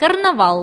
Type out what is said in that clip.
карнавал.